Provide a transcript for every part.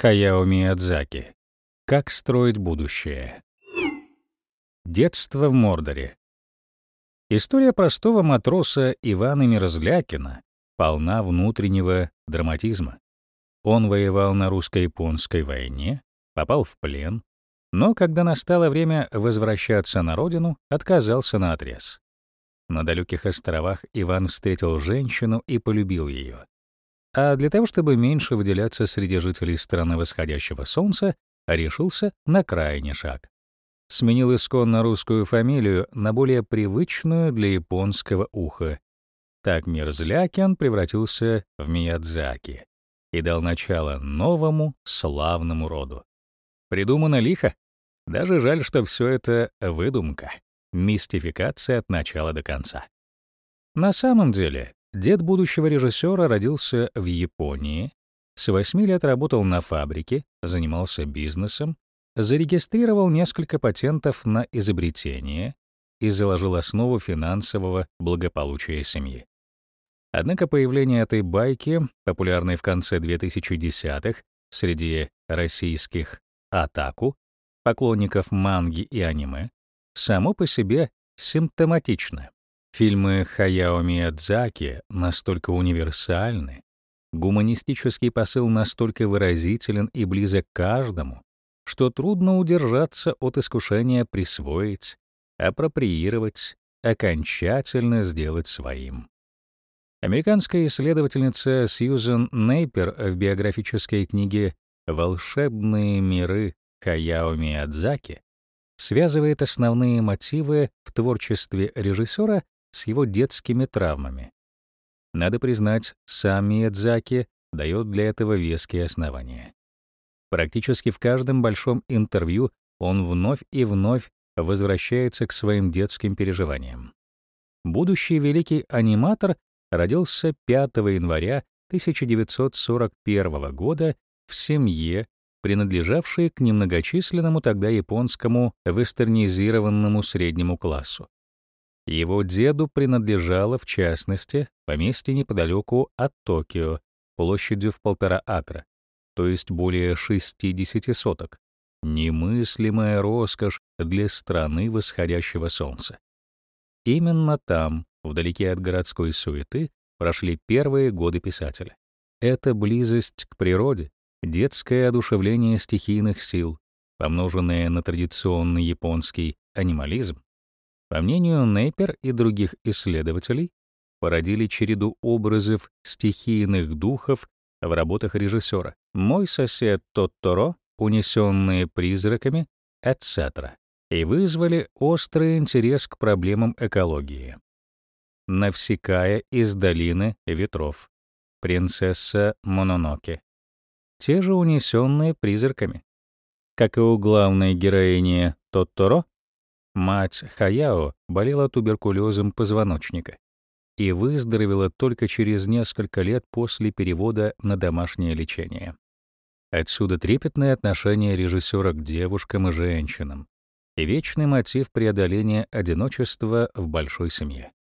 Хаяо Миядзаки. Как строить будущее. Детство в Мордоре. История простого матроса Ивана Мерзлякина полна внутреннего драматизма. Он воевал на русско-японской войне, попал в плен, но когда настало время возвращаться на родину, отказался на отрез. На далеких островах Иван встретил женщину и полюбил ее. А для того, чтобы меньше выделяться среди жителей страны восходящего солнца, решился на крайний шаг. Сменил исконно русскую фамилию на более привычную для японского уха. Так Мерзлякин превратился в Миядзаки и дал начало новому славному роду. Придумано лихо. Даже жаль, что все это выдумка, мистификация от начала до конца. На самом деле, дед будущего режиссера родился в Японии, с 8 лет работал на фабрике, занимался бизнесом, зарегистрировал несколько патентов на изобретение и заложил основу финансового благополучия семьи. Однако появление этой байки, популярной в конце 2010-х среди российских атаку, поклонников манги и аниме, само по себе симптоматично. Фильмы Хаяо Миядзаки настолько универсальны, гуманистический посыл настолько выразителен и близок каждому, что трудно удержаться от искушения присвоить, апроприировать, окончательно сделать своим. Американская исследовательница Сьюзен Нейпер в биографической книге волшебные миры Хаяо Миядзаки связывает основные мотивы в творчестве режиссера с его детскими травмами. Надо признать, сам Миядзаки дает для этого веские основания. Практически в каждом большом интервью он вновь и вновь возвращается к своим детским переживаниям. Будущий великий аниматор родился 5 января 1941 года в семье, принадлежавшей к немногочисленному тогда японскому вестернизированному среднему классу. Его деду принадлежало, в частности, поместье неподалеку от Токио, площадью в полтора акра, то есть более 60 соток. Немыслимая роскошь для страны восходящего солнца. Именно там, вдалеке от городской суеты, прошли первые годы писателя. Эта близость к природе, детское одушевление стихийных сил, помноженное на традиционный японский анимализм, по мнению Нейпер и других исследователей, породили череду образов стихийных духов в работах режиссера. «Мой сосед Тотторо», «Унесенные призраками», etc. и вызвали острый интерес к проблемам экологии. Навсекая из долины ветров принцесса Мононоке. Те же унесенные призраками. Как и у главной героини Тотторо, мать Хаяо болела туберкулезом позвоночника и выздоровела только через несколько лет после перевода на домашнее лечение. Отсюда трепетное отношение режиссера к девушкам и женщинам и вечный мотив преодоления одиночества в большой семье.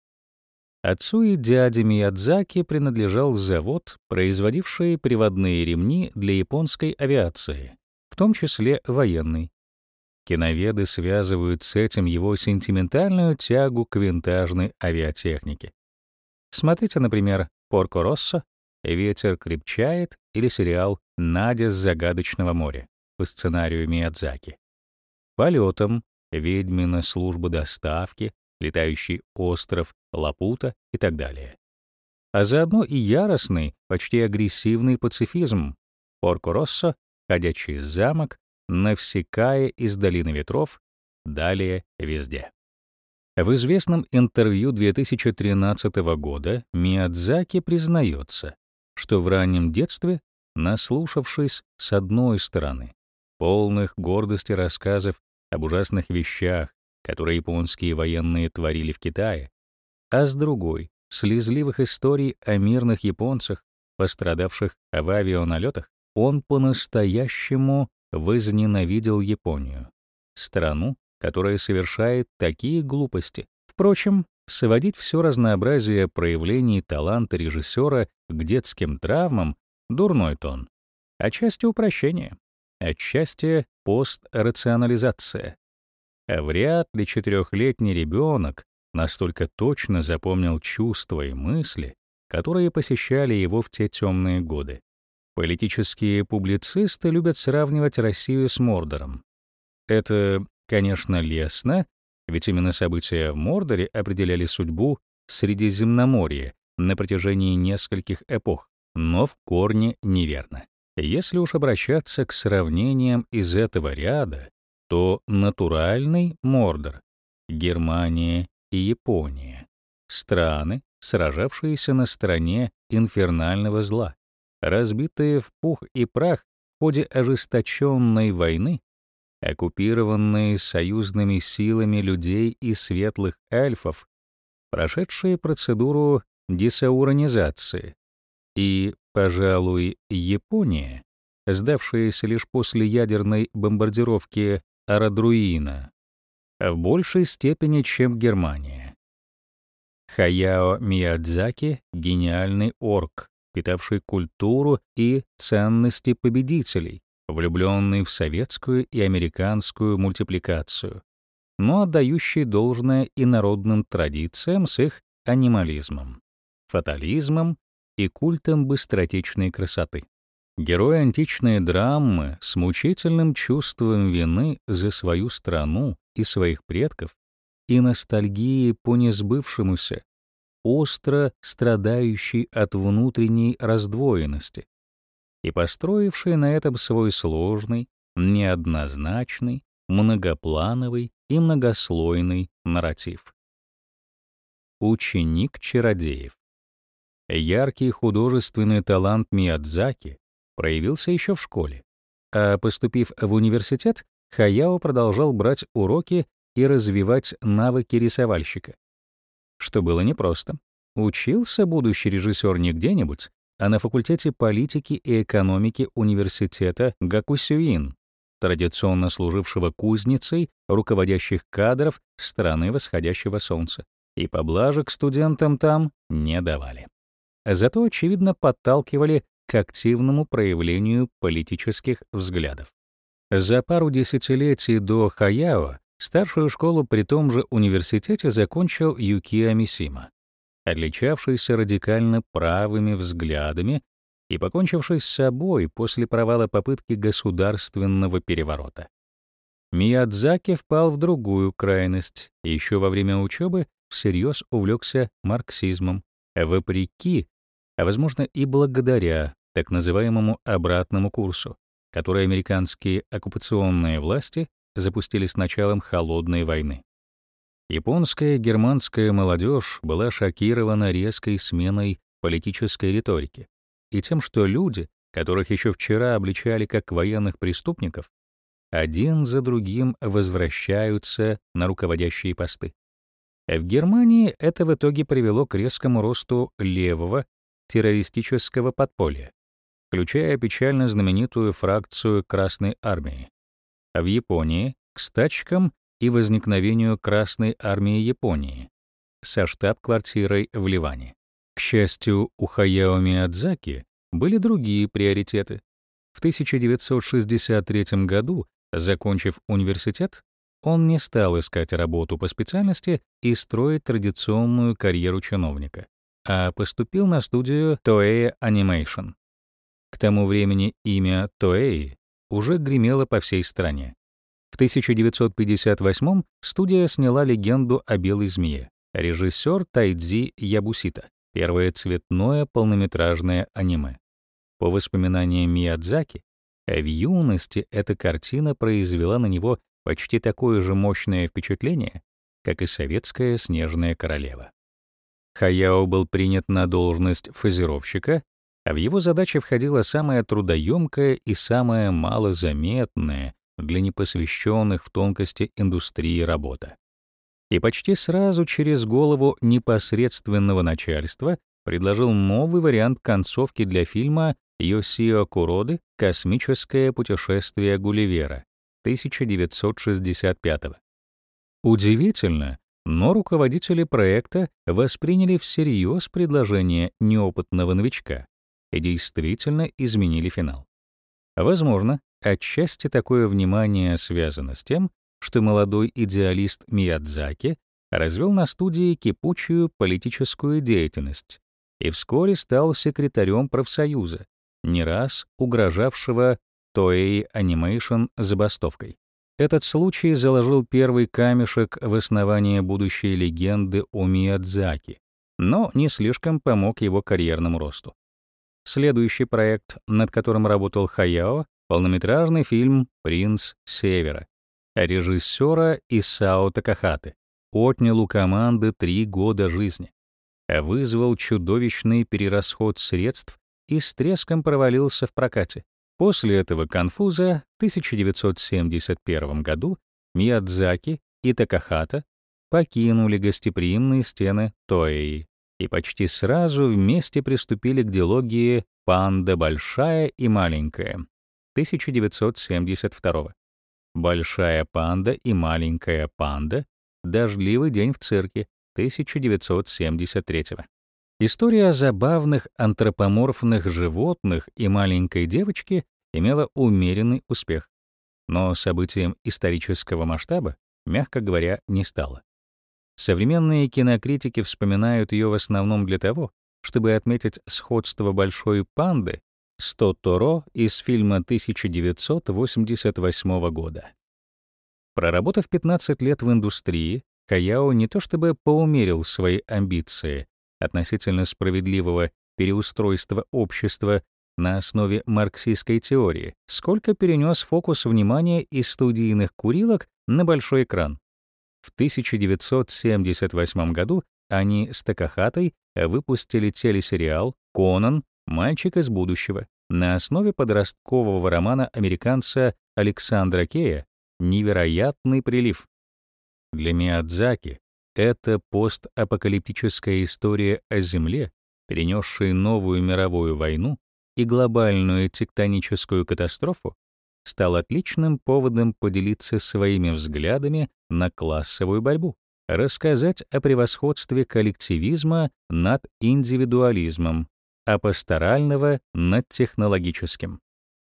Отцу и дяде Миядзаки принадлежал завод, производивший приводные ремни для японской авиации, в том числе военной. Киноведы связывают с этим его сентиментальную тягу к винтажной авиатехнике. Смотрите, например, «Порко Россо», «Ветер крепчает» или сериал «Надя с загадочного моря» по сценарию Миядзаки. Полетом, «Ведьмина служба доставки», летающий остров, Лапута и так далее. А заодно и яростный, почти агрессивный пацифизм. Порко-Россо, ходячий замок, Навсекая из долины ветров, далее везде. В известном интервью 2013 года Миядзаки признается, что в раннем детстве, наслушавшись с одной стороны полных гордости рассказов об ужасных вещах, которые японские военные творили в Китае, а с другой — слезливых историй о мирных японцах, пострадавших в авианалетах, он по-настоящему возненавидел Японию, страну, которая совершает такие глупости. Впрочем, сводить все разнообразие проявлений таланта режиссера к детским травмам — дурной тон. Отчасти упрощение, отчасти пострационализация. А вряд ли четырехлетний ребенок настолько точно запомнил чувства и мысли, которые посещали его в те темные годы. Политические публицисты любят сравнивать Россию с Мордором. Это, конечно, лестно, ведь именно события в Мордоре определяли судьбу Средиземноморья на протяжении нескольких эпох, но в корне неверно. Если уж обращаться к сравнениям из этого ряда, то натуральный Мордор — Германия и Япония, страны, сражавшиеся на стороне инфернального зла, разбитые в пух и прах в ходе ожесточенной войны, оккупированные союзными силами людей и светлых эльфов, прошедшие процедуру десауронизации, и, пожалуй, Япония, сдавшаяся лишь после ядерной бомбардировки Арадруина, в большей степени, чем Германия. Хаяо Миядзаки — гениальный орк, питавший культуру и ценности победителей, влюбленный в советскую и американскую мультипликацию, но отдающий должное инородным традициям с их анимализмом, фатализмом и культом быстротечной красоты. Герой античной драмы с мучительным чувством вины за свою страну и своих предков и ностальгии по несбывшемуся, остро страдающий от внутренней раздвоенности и построивший на этом свой сложный, неоднозначный, многоплановый и многослойный нарратив. Ученик чародеев. Яркий художественный талант Миядзаки проявился еще в школе, а поступив в университет, Хаяо продолжал брать уроки и развивать навыки рисовальщика. Что было непросто. Учился будущий режиссер не где-нибудь, а на факультете политики и экономики университета Гакусюин, традиционно служившего кузницей руководящих кадров страны восходящего солнца, и поблажек студентам там не давали. Зато, очевидно, подталкивали к активному проявлению политических взглядов. За пару десятилетий до Хаяо старшую школу при том же университете закончил Юкио Мисима, отличавшийся радикально правыми взглядами и покончивший с собой после провала попытки государственного переворота. Миядзаки впал в другую крайность и еще во время учебы всерьез увлекся марксизмом, вопреки, а возможно и благодаря так называемому обратному курсу, который американские оккупационные власти запустили с началом Холодной войны. Японская и германская молодежь была шокирована резкой сменой политической риторики и тем, что люди, которых еще вчера обличали как военных преступников, один за другим возвращаются на руководящие посты. В Германии это в итоге привело к резкому росту левого террористического подполья, включая печально знаменитую фракцию Красной армии. А в Японии — к стачкам и возникновению Красной армии Японии со штаб-квартирой в Ливане. К счастью, у Хаяо Миядзаки были другие приоритеты. В 1963 году, закончив университет, он не стал искать работу по специальности и строить традиционную карьеру чиновника, а поступил на студию Toei Animation. К тому времени имя Toei уже гремело по всей стране. В 1958 студия сняла легенду о белой змее. Режиссер Тайдзи Ябусита. Первое цветное полнометражное аниме. По воспоминаниям Миядзаки, в юности эта картина произвела на него почти такое же мощное впечатление, как и советская «Снежная королева». Хаяо был принят на должность фазировщика а в его задачи входила самая трудоемкая и самая малозаметная для непосвященных в тонкости индустрии работа. И почти сразу через голову непосредственного начальства предложил новый вариант концовки для фильма Йосио Куроды «Космическое путешествие Гулливера» 1965 -го. Удивительно, но руководители проекта восприняли всерьез предложение неопытного новичка и действительно изменили финал. Возможно, отчасти такое внимание связано с тем, что молодой идеалист Миядзаки развел на студии кипучую политическую деятельность и вскоре стал секретарем профсоюза, не раз угрожавшего Toei Animation забастовкой. Этот случай заложил первый камешек в основание будущей легенды о Миядзаки, но не слишком помог его карьерному росту. Следующий проект, над которым работал Хаяо, полнометражный фильм «Принц Севера» режиссера Исао Такахаты, отнял у команды три года жизни, вызвал чудовищный перерасход средств и с треском провалился в прокате. После этого конфуза в 1971 году Миядзаки и Такахата покинули гостеприимные стены Тоэи и почти сразу вместе приступили к дилогии «Панда большая и маленькая» 1972 «Большая панда и маленькая панда. Дождливый день в цирке» 1973 История о забавных антропоморфных животных и маленькой девочке имела умеренный успех, но событием исторического масштаба, мягко говоря, не стало. Современные кинокритики вспоминают ее в основном для того, чтобы отметить сходство большой панды с Тоторо из фильма 1988 года. Проработав 15 лет в индустрии, Хаяо не то чтобы поумерил свои амбиции, относительно справедливого переустройства общества на основе марксистской теории, сколько перенес фокус внимания из студийных курилок на большой экран. В 1978 году они с Такахатой выпустили телесериал «Конан. Мальчик из будущего» на основе подросткового романа американца Александра Кея «Невероятный прилив». Для Миядзаки это постапокалиптическая история о Земле, перенесшей новую мировую войну и глобальную тектоническую катастрофу, стал отличным поводом поделиться своими взглядами на классовую борьбу, рассказать о превосходстве коллективизма над индивидуализмом, а пасторального над технологическим.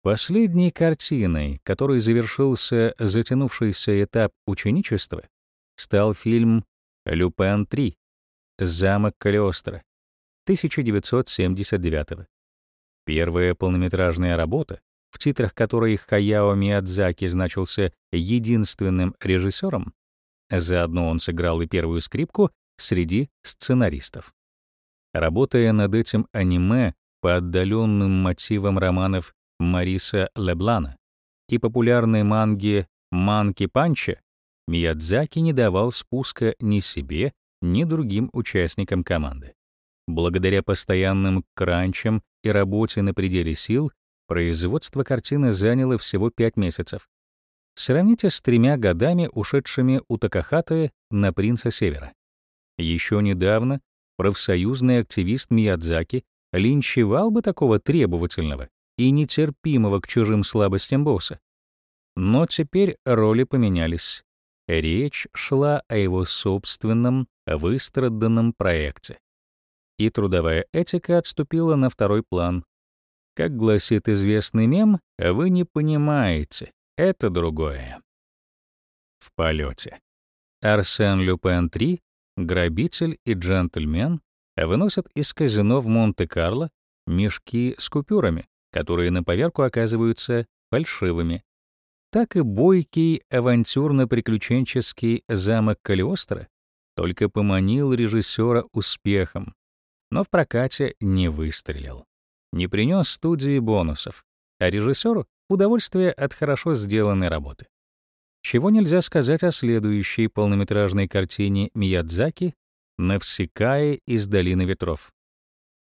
Последней картиной, которой завершился затянувшийся этап ученичества, стал фильм Люпен 3. Замок Калиостро. 1979. Первая полнометражная работа, в титрах которой Хаяо Миядзаки значился единственным режиссером, заодно он сыграл и первую скрипку среди сценаристов. Работая над этим аниме по отдаленным мотивам романов Мариса Леблана и популярной манги «Манки Панча», Миядзаки не давал спуска ни себе, ни другим участникам команды. Благодаря постоянным кранчам и работе на пределе сил, производство картины заняло всего пять месяцев. Сравните с тремя годами, ушедшими у Такахаты на «Принца Севера». Еще недавно профсоюзный активист Миядзаки линчевал бы такого требовательного и нетерпимого к чужим слабостям босса. Но теперь роли поменялись. Речь шла о его собственном выстраданном проекте. И трудовая этика отступила на второй план. Как гласит известный мем, вы не понимаете, это другое. В полете. Арсен Люпен 3, грабитель и джентльмен, выносят из казино в Монте-Карло мешки с купюрами, которые на поверку оказываются фальшивыми так и бойкий авантюрно-приключенческий замок Калиостро только поманил режиссера успехом, но в прокате не выстрелил. Не принес студии бонусов, а режиссеру — удовольствие от хорошо сделанной работы. Чего нельзя сказать о следующей полнометражной картине Миядзаки «Навсекая из долины ветров».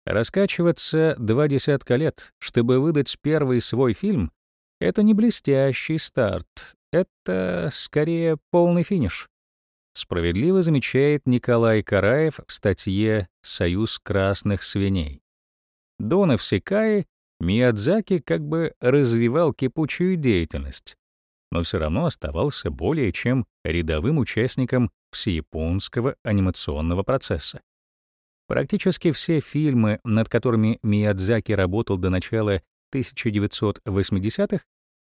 Раскачиваться два десятка лет, чтобы выдать первый свой фильм, это не блестящий старт, это скорее полный финиш. Справедливо замечает Николай Караев в статье «Союз красных свиней». До Навсекаи Миядзаки как бы развивал кипучую деятельность, но все равно оставался более чем рядовым участником всеяпонского анимационного процесса. Практически все фильмы, над которыми Миядзаки работал до начала 1980-х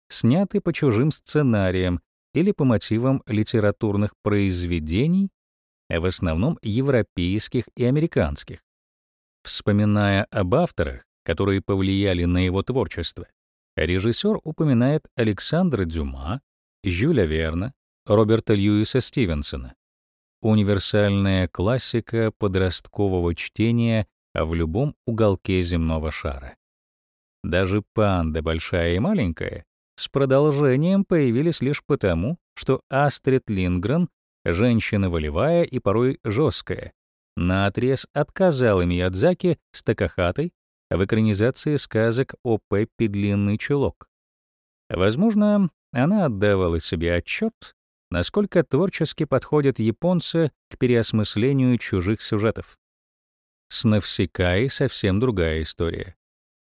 сняты по чужим сценариям или по мотивам литературных произведений, в основном европейских и американских. Вспоминая об авторах, которые повлияли на его творчество, режиссер упоминает Александра Дюма, Жюля Верна, Роберта Льюиса Стивенсона. Универсальная классика подросткового чтения в любом уголке земного шара. Даже «Панда большая и маленькая» с продолжением появились лишь потому, что Астрид Лингрен, женщина волевая и порой жесткая, наотрез отказала Миядзаки с Такахатой в экранизации сказок о Пеппи Длинный Чулок. Возможно, она отдавала себе отчет, насколько творчески подходят японцы к переосмыслению чужих сюжетов. С Навсекай совсем другая история.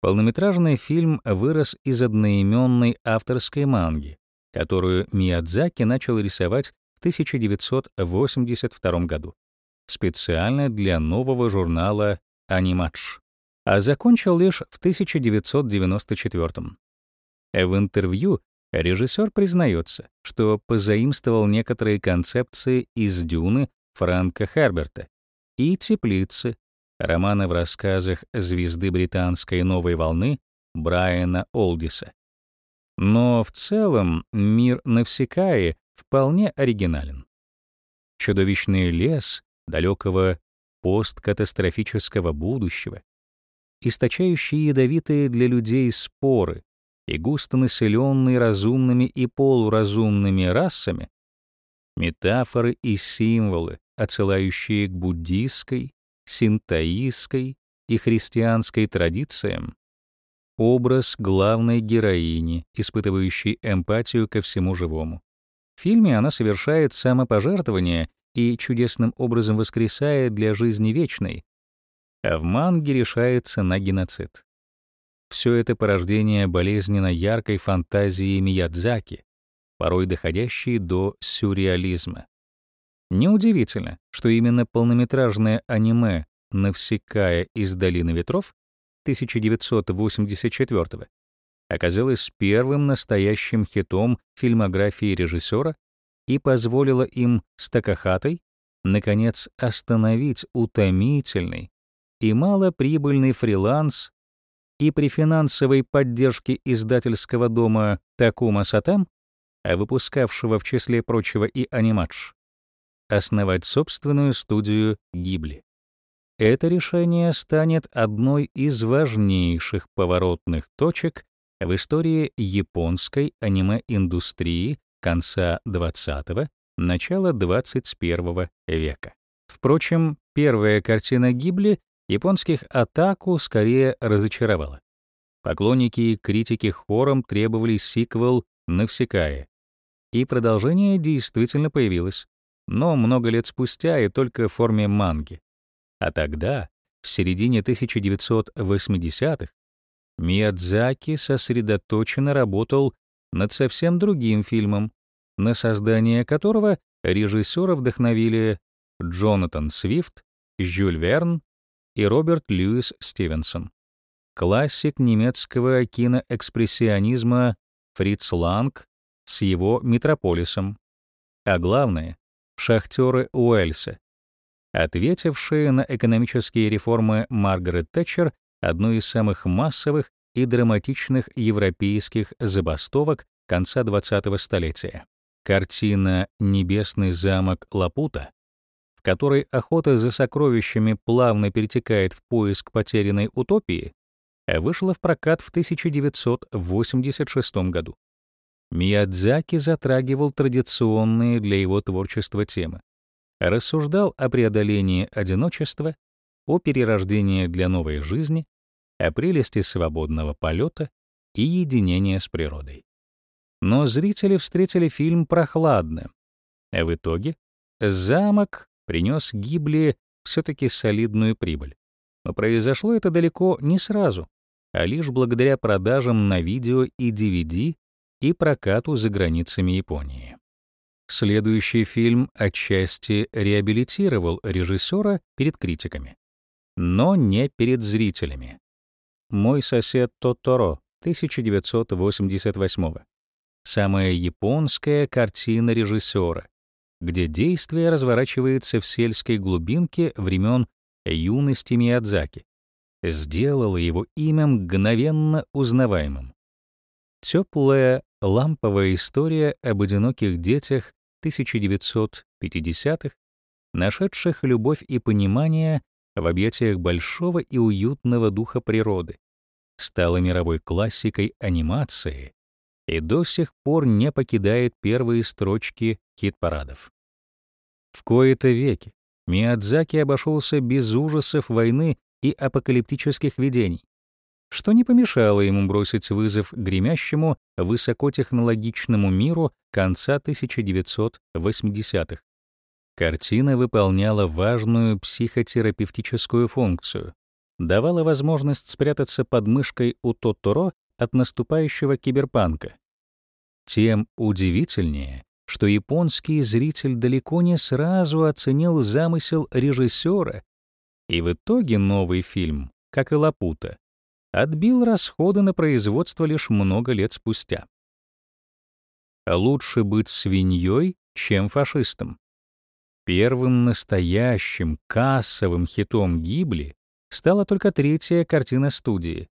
Полнометражный фильм вырос из одноименной авторской манги, которую Миядзаки начал рисовать в 1982 году, специально для нового журнала «Анимадж», а закончил лишь в 1994. В интервью режиссер признается, что позаимствовал некоторые концепции из «Дюны» Франка Херберта и «Теплицы» романа в рассказах звезды британской новой волны Брайана Олдиса. Но в целом мир Навсекаи вполне оригинален. Чудовищный лес далекого посткатастрофического будущего, источающий ядовитые для людей споры и густонаселенный разумными и полуразумными расами, метафоры и символы, отсылающие к буддийской, синтоистской и христианской традициям, образ главной героини, испытывающей эмпатию ко всему живому. В фильме она совершает самопожертвование и чудесным образом воскресает для жизни вечной, а в манге решается на геноцид. Все это порождение болезненно яркой фантазии Миядзаки, порой доходящей до сюрреализма. Неудивительно, что именно полнометражное аниме «Навсекая из долины ветров» 1984 оказалось первым настоящим хитом фильмографии режиссера и позволило им с Такахатой наконец остановить утомительный и малоприбыльный фриланс и при финансовой поддержке издательского дома Такума Сатам, выпускавшего в числе прочего и анимадж, основать собственную студию Гибли. Это решение станет одной из важнейших поворотных точек в истории японской аниме-индустрии конца 20-го, начала 21 века. Впрочем, первая картина Гибли японских атаку скорее разочаровала. Поклонники и критики хором требовали сиквел «Навсекая», и продолжение действительно появилось но много лет спустя и только в форме манги. А тогда, в середине 1980-х, Миядзаки сосредоточенно работал над совсем другим фильмом, на создание которого режиссера вдохновили Джонатан Свифт, Жюль Верн и Роберт Льюис Стивенсон. Классик немецкого киноэкспрессионизма Фриц Ланг с его «Метрополисом». А главное, шахтеры Уэльса, ответившие на экономические реформы Маргарет Тэтчер одну из самых массовых и драматичных европейских забастовок конца 20-го столетия. Картина «Небесный замок Лапута», в которой охота за сокровищами плавно перетекает в поиск потерянной утопии, вышла в прокат в 1986 году. Миядзаки затрагивал традиционные для его творчества темы. Рассуждал о преодолении одиночества, о перерождении для новой жизни, о прелести свободного полета и единения с природой. Но зрители встретили фильм прохладно. А в итоге замок принес Гибли все-таки солидную прибыль. Но произошло это далеко не сразу, а лишь благодаря продажам на видео и DVD и прокату за границами Японии. Следующий фильм отчасти реабилитировал режиссера перед критиками, но не перед зрителями. «Мой сосед Тоторо» 1988 самая японская картина режиссера, где действие разворачивается в сельской глубинке времен юности Миядзаки, сделала его имя мгновенно узнаваемым. Теплая ламповая история об одиноких детях 1950-х, нашедших любовь и понимание в объятиях большого и уютного духа природы, стала мировой классикой анимации и до сих пор не покидает первые строчки хит-парадов. В кои-то веки Миядзаки обошелся без ужасов войны и апокалиптических видений, что не помешало ему бросить вызов гремящему высокотехнологичному миру конца 1980-х. Картина выполняла важную психотерапевтическую функцию, давала возможность спрятаться под мышкой у Тоторо от наступающего киберпанка. Тем удивительнее, что японский зритель далеко не сразу оценил замысел режиссера, и в итоге новый фильм, как и Лапута, отбил расходы на производство лишь много лет спустя. Лучше быть свиньей, чем фашистом. Первым настоящим кассовым хитом Гибли стала только третья картина студии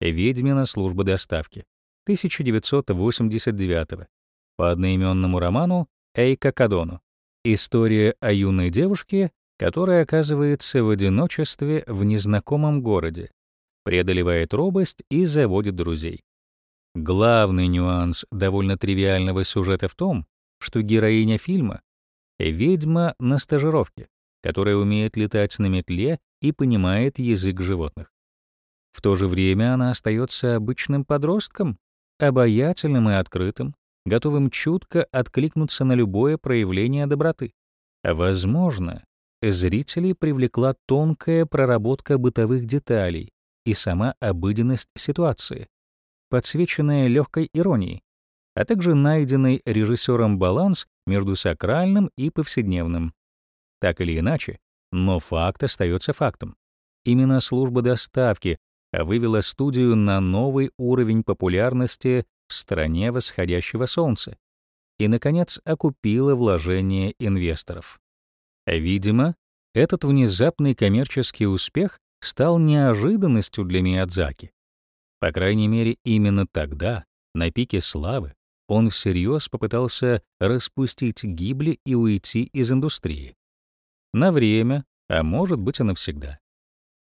«Ведьмина служба доставки» 1989 по одноименному роману Эйка Кадону. История о юной девушке, которая оказывается в одиночестве в незнакомом городе, преодолевает робость и заводит друзей. Главный нюанс довольно тривиального сюжета в том, что героиня фильма — ведьма на стажировке, которая умеет летать на метле и понимает язык животных. В то же время она остается обычным подростком, обаятельным и открытым, готовым чутко откликнуться на любое проявление доброты. Возможно, зрителей привлекла тонкая проработка бытовых деталей и сама обыденность ситуации, подсвеченная легкой иронией, а также найденный режиссером баланс между сакральным и повседневным. Так или иначе, но факт остается фактом. Именно служба доставки вывела студию на новый уровень популярности в стране восходящего солнца и, наконец, окупила вложения инвесторов. Видимо, этот внезапный коммерческий успех стал неожиданностью для Миядзаки. По крайней мере, именно тогда, на пике славы, он всерьез попытался распустить гибли и уйти из индустрии. На время, а может быть и навсегда.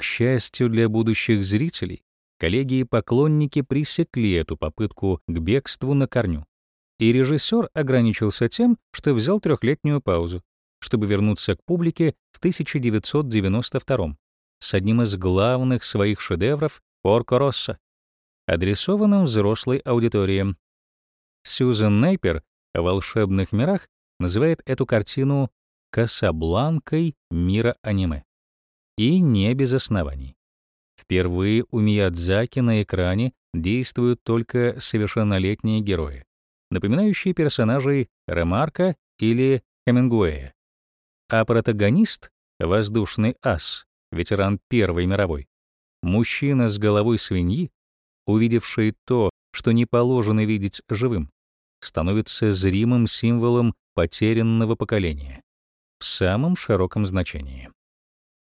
К счастью для будущих зрителей, коллеги и поклонники пресекли эту попытку к бегству на корню. И режиссер ограничился тем, что взял трехлетнюю паузу, чтобы вернуться к публике в 1992 с одним из главных своих шедевров «Порко Росса», адресованным взрослой аудитории. Сьюзен Нейпер в «Волшебных мирах» называет эту картину «Касабланкой мира аниме». И не без оснований. Впервые у Миядзаки на экране действуют только совершеннолетние герои, напоминающие персонажей Ремарка или Хемингуэя. А протагонист — воздушный ас, ветеран Первой мировой, мужчина с головой свиньи, увидевший то, что не положено видеть живым, становится зримым символом потерянного поколения в самом широком значении.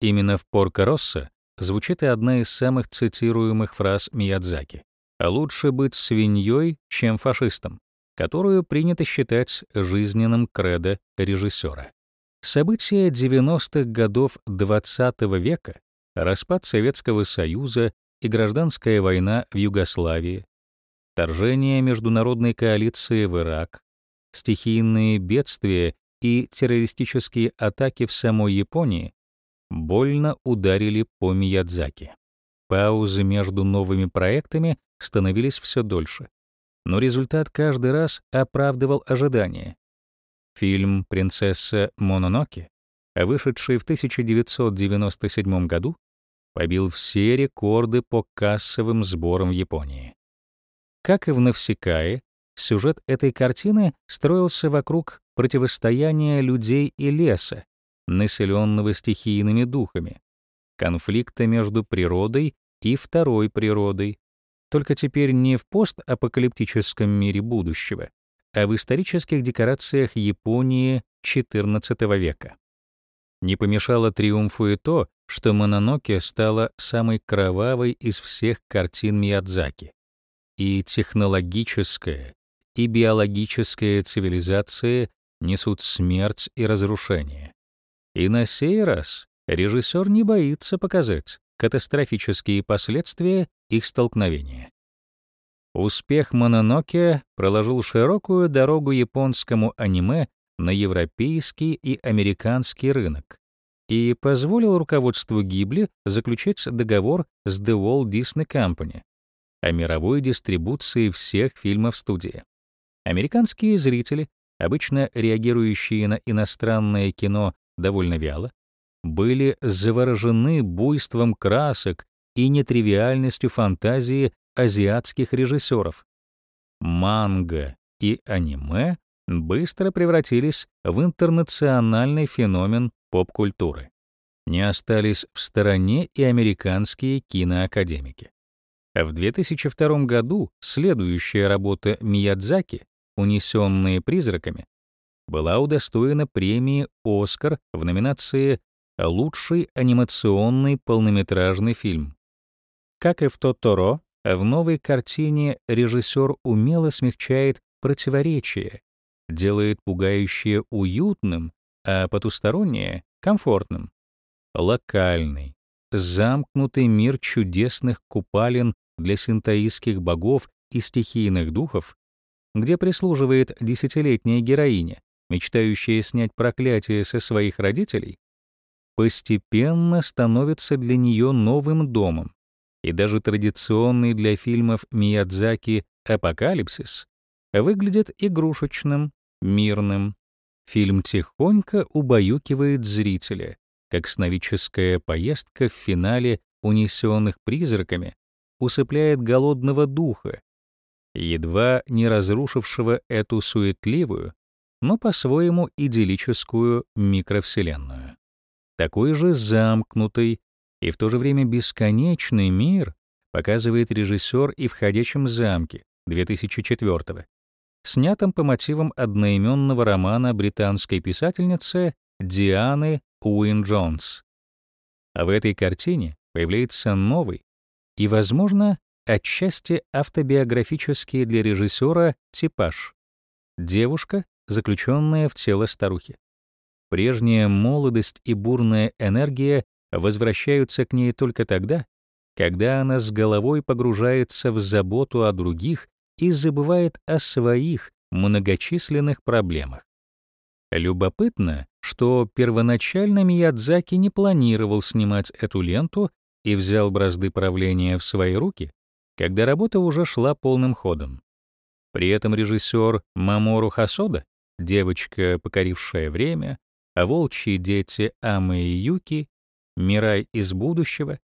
Именно в Порко-Россо звучит и одна из самых цитируемых фраз Миядзаки «А лучше быть свиньей, чем фашистом», которую принято считать жизненным кредо режиссера. События 90-х годов XX -го века, распад Советского Союза и гражданская война в Югославии, вторжение международной коалиции в Ирак, стихийные бедствия и террористические атаки в самой Японии больно ударили по Миядзаки. Паузы между новыми проектами становились все дольше, но результат каждый раз оправдывал ожидания. Фильм «Принцесса Мононоке», вышедший в 1997 году, побил все рекорды по кассовым сборам в Японии. Как и в «Навсекае», сюжет этой картины строился вокруг противостояния людей и леса, населенного стихийными духами, конфликта между природой и второй природой, только теперь не в постапокалиптическом мире будущего, а в исторических декорациях Японии XIV века. Не помешало триумфу и то, что «Мононоке» стала самой кровавой из всех картин Миядзаки. И технологическая, и биологическая цивилизации несут смерть и разрушение. И на сей раз режиссер не боится показать катастрофические последствия их столкновения. Успех «Мононоке» проложил широкую дорогу японскому аниме на европейский и американский рынок и позволил руководству Гибли заключить договор с The Walt Disney Company о мировой дистрибуции всех фильмов студии. Американские зрители, обычно реагирующие на иностранное кино довольно вяло, были заворожены буйством красок и нетривиальностью фантазии азиатских режиссеров. Манга и аниме быстро превратились в интернациональный феномен поп-культуры. Не остались в стороне и американские киноакадемики. В 2002 году следующая работа Миядзаки «Унесенные призраками» была удостоена премии «Оскар» в номинации «Лучший анимационный полнометражный фильм». Как и в «Тоторо», в новой картине режиссер умело смягчает противоречия, делает пугающее уютным, а потустороннее — комфортным. Локальный, замкнутый мир чудесных купалин для синтоистских богов и стихийных духов, где прислуживает десятилетняя героиня, мечтающая снять проклятие со своих родителей, постепенно становится для нее новым домом, и даже традиционный для фильмов Миядзаки апокалипсис выглядит игрушечным, мирным. Фильм тихонько убаюкивает зрителя, как сновидческая поездка в финале «Унесенных призраками» усыпляет голодного духа, едва не разрушившего эту суетливую, но по-своему идиллическую микровселенную. Такой же замкнутый и в то же время бесконечный мир показывает режиссер и в «Ходячем замке» 2004 снятом по мотивам одноименного романа британской писательницы Дианы Уин Джонс. А в этой картине появляется новый и, возможно, отчасти автобиографический для режиссера типаж. Девушка, заключенная в тело старухи. Прежняя молодость и бурная энергия возвращаются к ней только тогда, когда она с головой погружается в заботу о других и забывает о своих многочисленных проблемах. Любопытно, что первоначально Миядзаки не планировал снимать эту ленту и взял бразды правления в свои руки, когда работа уже шла полным ходом. При этом режиссер Мамору Хасода, девочка, покорившая время, а волчьи дети Амы и Юки, Мирай из будущего,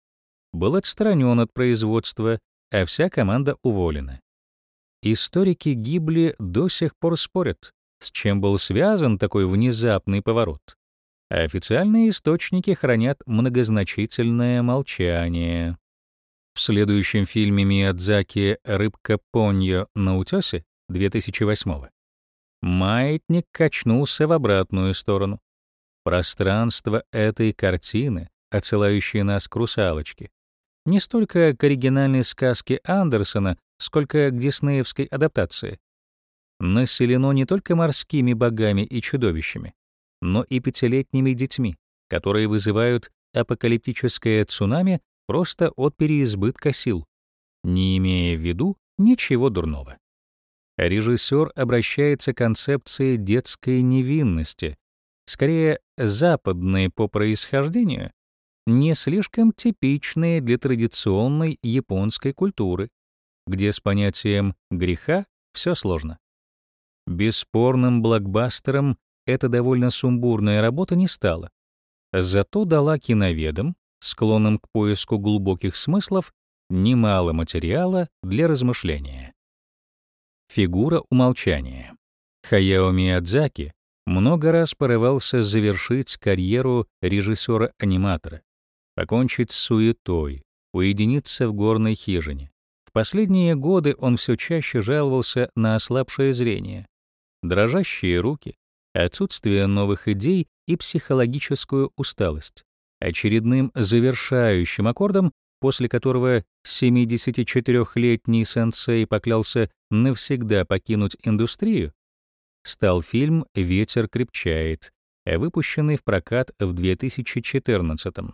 был отстранен от производства, а вся команда уволена. Историки Гибли до сих пор спорят, с чем был связан такой внезапный поворот. А официальные источники хранят многозначительное молчание. В следующем фильме Миядзаки «Рыбка Поньо на утёсе» 2008 маятник качнулся в обратную сторону. Пространство этой картины, отсылающее нас к русалочке, не столько к оригинальной сказке Андерсона, сколько к диснеевской адаптации. Населено не только морскими богами и чудовищами, но и пятилетними детьми, которые вызывают апокалиптическое цунами просто от переизбытка сил, не имея в виду ничего дурного. Режиссер обращается к концепции детской невинности, скорее западной по происхождению, не слишком типичные для традиционной японской культуры, где с понятием греха все сложно. Бесспорным блокбастером эта довольно сумбурная работа не стала, зато дала киноведам, склонным к поиску глубоких смыслов, немало материала для размышления. Фигура умолчания. Хаяо Миядзаки много раз порывался завершить карьеру режиссера-аниматора, покончить с суетой, уединиться в горной хижине, В последние годы он все чаще жаловался на ослабшее зрение, дрожащие руки, отсутствие новых идей и психологическую усталость. Очередным завершающим аккордом, после которого 74-летний сенсей поклялся навсегда покинуть индустрию, стал фильм «Ветер крепчает», выпущенный в прокат в 2014 -м.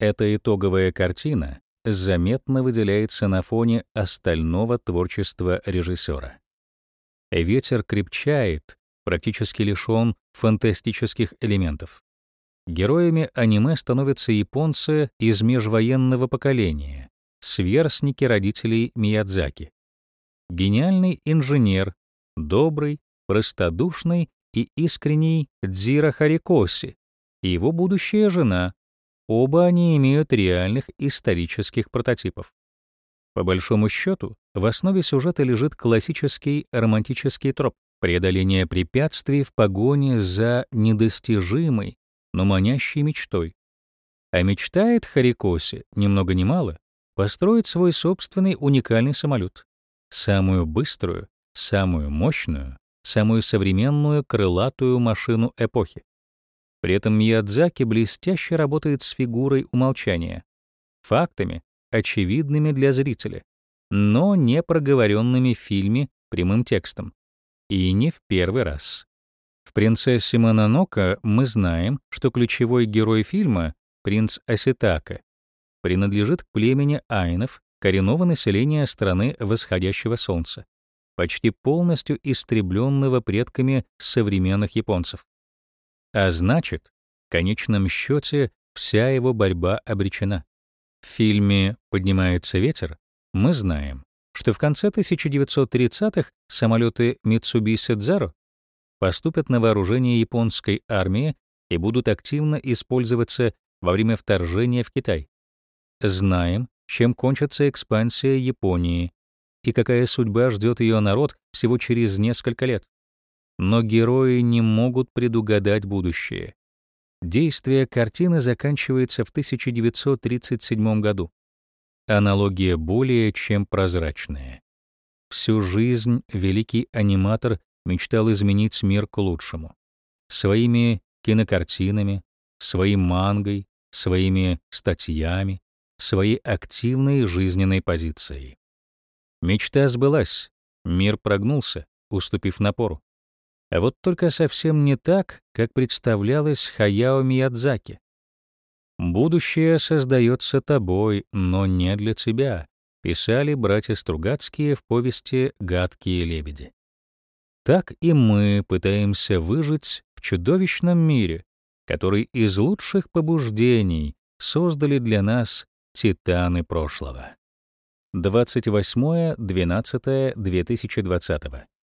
Эта итоговая картина заметно выделяется на фоне остального творчества режиссера. «Ветер крепчает» практически лишён фантастических элементов. Героями аниме становятся японцы из межвоенного поколения, сверстники родителей Миядзаки. Гениальный инженер, добрый, простодушный и искренний Дзира Харикоси и его будущая жена. Оба они имеют реальных исторических прототипов. По большому счету, в основе сюжета лежит классический романтический троп преодоление препятствий в погоне за недостижимой, но манящей мечтой. А мечтает Харикоси, ни много ни мало, построить свой собственный уникальный самолет. Самую быструю, самую мощную, самую современную крылатую машину эпохи. При этом Миядзаки блестяще работает с фигурой умолчания, фактами, очевидными для зрителя, но не проговоренными в фильме прямым текстом. И не в первый раз. «Принцессе Мононока» мы знаем, что ключевой герой фильма, принц Аситака, принадлежит к племени айнов, коренного населения страны восходящего солнца, почти полностью истребленного предками современных японцев. А значит, в конечном счете вся его борьба обречена. В фильме «Поднимается ветер» мы знаем, что в конце 1930-х самолеты Mitsubishi Zero поступят на вооружение японской армии и будут активно использоваться во время вторжения в Китай. Знаем, чем кончится экспансия Японии и какая судьба ждет ее народ всего через несколько лет. Но герои не могут предугадать будущее. Действие картины заканчивается в 1937 году. Аналогия более чем прозрачная. Всю жизнь великий аниматор мечтал изменить мир к лучшему. Своими кинокартинами, своим мангой, своими статьями, своей активной жизненной позицией. Мечта сбылась, мир прогнулся, уступив напору. А вот только совсем не так, как представлялось Хаяо Миядзаки. «Будущее создается тобой, но не для тебя», писали братья Стругацкие в повести «Гадкие лебеди». Так и мы пытаемся выжить в чудовищном мире, который из лучших побуждений создали для нас титаны прошлого. 28.12.2020